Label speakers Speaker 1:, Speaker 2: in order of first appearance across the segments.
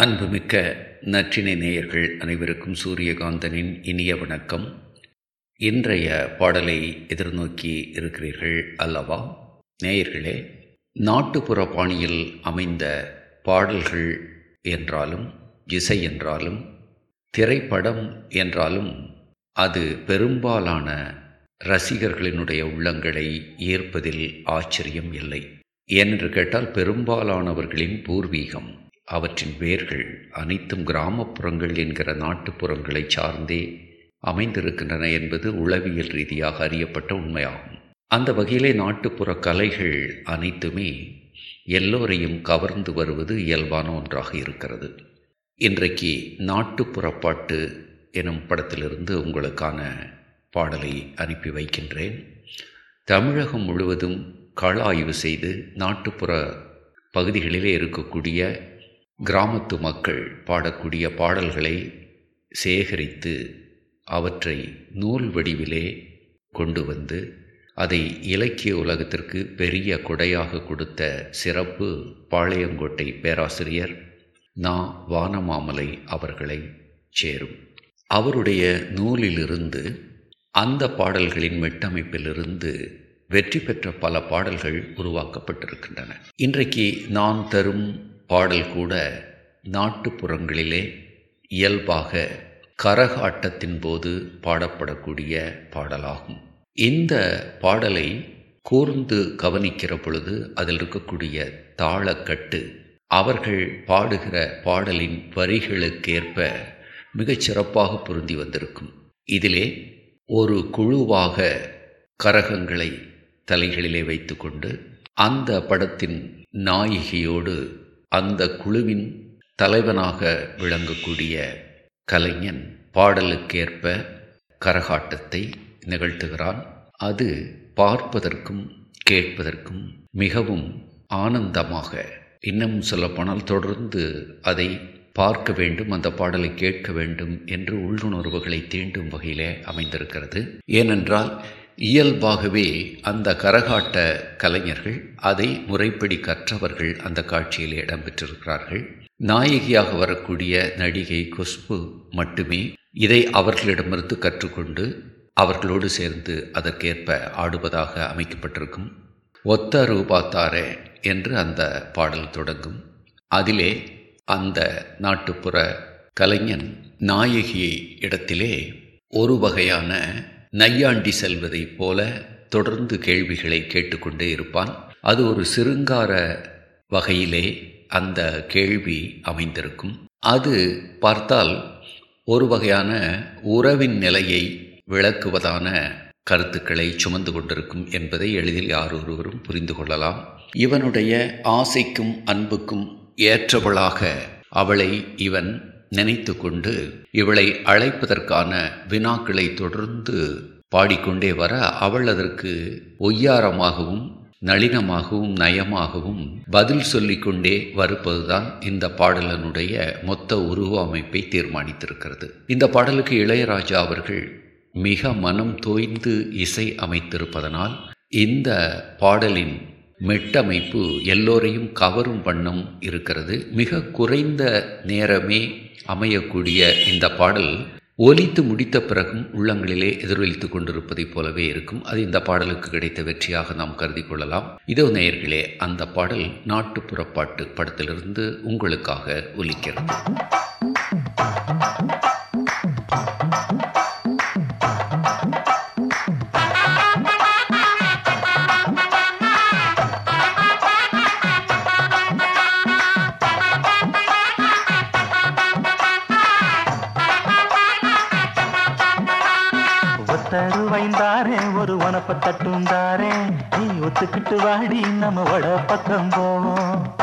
Speaker 1: அன்புமிக்க நற்றினை நேயர்கள் அனைவருக்கும் சூரியகாந்தனின் இனிய வணக்கம். இன்றைய பாடலை எதிர்நோக்கி இருக்கிறீர்கள் அல்லவா? நேயர்களே நாட்டுப்புற பாணியில் அமைந்த பாடல்கள் என்றாலும் இசை என்றாலும் திரைப்படம் என்றாலும் அது பெரும்பாலான ரசிகர்களினுடைய உள்ளங்களை ஈர்ப்பதில் ஆச்சரியம் இல்லை. ஏனென்று கேட்டால் பெரும்பாலானவர்களின் பூர்வீகம். அவற்றின் வேர்கள் அனைத்தும் கிராமப்புறங்கள் என்கிற நாட்டுப்புறங்களை சார்ந்தே அமைந்திருக்கின்றன என்பது உளவியல் ரீதியாக அறியப்பட்ட உண்மையாகும். அந்த வகையிலே நாட்டுப்புற கலைகள் அனைத்துமே எல்லோரையும் கவர்ந்து வருவது இயல்பான ஒன்றாக இருக்கிறது. இன்றைக்கு நாட்டுப்புற பாட்டு எனும் படத்திலிருந்து உங்களுக்கான பாடலை அனுப்பி வைக்கின்றேன். தமிழகம் முழுவதும் கள ஆய்வு செய்து நாட்டுப்புற பகுதிகளிலே இருக்கக்கூடிய கிராமத்து மக்கள் பாடக்கூடிய பாடல்களை சேகரித்து அவற்றை நூல் வடிவிலே கொண்டு வந்து அதை இலக்கிய உலகத்திற்கு பெரிய கொடையாக கொடுத்த சிறப்பு பாளையங்கோட்டை பேராசிரியர் நா. வானமாமலை அவர்களை சேரும். அவருடைய நூலிலிருந்து அந்த பாடல்களின் மெட்டமைப்பிலிருந்து வெற்றி பெற்ற பல பாடல்கள் உருவாக்கப்பட்டிருக்கின்றன. இன்றைக்கு நான் தரும் பாடல் கூட நாட்டுப்புறங்களிலே இயல்பாக கரகாட்டத்தின் போது பாடப்படக்கூடிய பாடலாகும். இந்த பாடலை கூர்ந்து கவனிக்கிற பொழுது அதில் இருக்கக்கூடிய தாளக்கட்டு அவர்கள் பாடுகிற பாடலின் வரிகளுக்கேற்ப மிகச் சிறப்பாக பொருந்தி வந்திருக்கும். இதிலே ஒரு குழுவாக கரகங்களை தலைகளிலே வைத்துக்கொண்டு அந்த படத்தின் நாயகியோடு அந்த குழுவின் தலைவனாக விளங்கக்கூடிய கலைஞன் பாடலுக்கேற்ப கரகாட்டத்தை நிகழ்த்துகிறான். அது பார்ப்பதற்கும் கேட்பதற்கும் மிகவும் ஆனந்தமாக இன்னமும் சொல்லப்போனால் தொடர்ந்து அதை பார்க்க வேண்டும் அந்த பாடலை கேட்க வேண்டும் என்று உள்ளுணர்வுகளை தீண்டும் வகையிலே அமைந்திருக்கிறது. ஏனென்றால் இயல்பாகவே அந்த கரகாட்ட கலைஞர்கள் அதை முறைப்படி கற்றவர்கள் அந்த காட்சியில் இடம்பெற்றிருக்கிறார்கள். நாயகியாக வரக்கூடிய நடிகை குஷ்பு மட்டுமே இதை அவர்களிடமிருந்து கற்றுக்கொண்டு அவர்களோடு சேர்ந்து அதற்கேற்ப ஆடுவதாக அமைக்கப்பட்டிருக்கும். ஒத்த ரூபாத்தாரே என்று அந்த பாடல் தொடங்கும். அதிலே அந்த நாட்டுப்புற கலைஞன் நாயகி இடத்திலே ஒரு வகையான நையாண்டி செல்வதைப் போல தொடர்ந்து கேள்விகளை கேட்டுக்கொண்டே இருப்பான். அது ஒரு சிருங்கார வகையிலே அந்த கேள்வி அமைந்திருக்கும். அது பார்த்தால் ஒரு வகையான உறவின் நிலையை விளக்குவதான கருத்துக்களை சுமந்து கொண்டிருக்கும் என்பதை எளிதில் யார் ஒருவரும் புரிந்து கொள்ளலாம். இவனுடைய ஆசைக்கும் அன்புக்கும் ஏற்றவளாக அவளை இவன் நினைத்து கொண்டு இவளை அழைப்பதற்கான வினாக்களை தொடர்ந்து பாடிக்கொண்டே வர அவள் அதற்கு ஒய்யாரமாகவும் நளினமாகவும் நயமாகவும் பதில் சொல்லிக்கொண்டே வருப்பதுதான் இந்த பாடலனுடைய மொத்த உருவ அமைப்பை தீர்மானித்திருக்கிறது. இந்த பாடலுக்கு இளையராஜா அவர்கள் மிக மனம் தோய்ந்து இசை அமைத்திருப்பதனால் இந்த பாடலின் மெட்டமைப்பு எல்லோரையும் கவரும் வண்ணம் இருக்கிறது. மிக குறைந்த நேரமே அமையக்கூடிய இந்த பாடல் ஒலித்து முடித்த பிறகும் உள்ளங்களிலே எதிரொலித்து கொண்டிருப்பதைப் போலவே இருக்கும். அது இந்த பாடலுக்கு கிடைத்த வெற்றியாக நாம் கருதி கொள்ளலாம். இதோ நேயர்களே அந்த பாடல் நாட்டுப்புற பாட்டு படத்திலிருந்து உங்களுக்காக ஒலிக்கிறது.
Speaker 2: வைந்தாரே ஒரு உனப்ப தட்டுந்தாரே. நீ ஒத்துக்கிட்டு வாடி நம்ம வட பக்கம் போவோம்.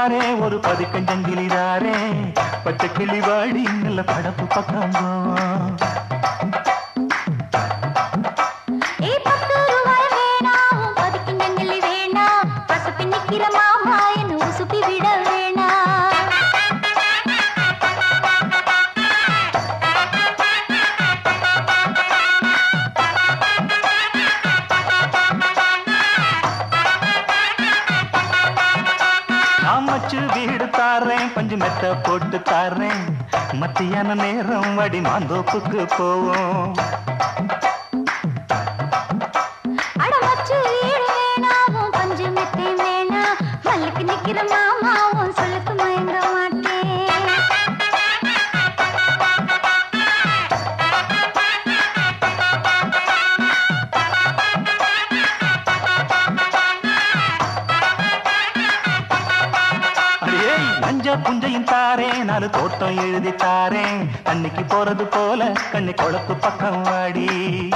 Speaker 2: ரூபாய்ந்தாரே ஒரு பதுக்கஞ்சங்கிலிதாரே. பச்சை கிளிவாடி நல்ல படப்பு பக்கம் அமைச்சு வீடு தாரேன். பஞ்சு மெத்த போட்டு தாரேன். மத்தியான நேரம் வடி மாந்தோப்புக்கு போவோம். நஞ்ச புஞ்சையும் தாரேன். நாலு தோட்டம் எழுதி தாரேன். அன்னைக்கு போறது போல கண்ணு குளத்து பக்கம் வாடி.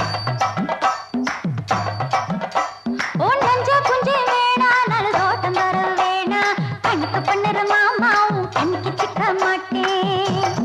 Speaker 3: மாட்டேன்.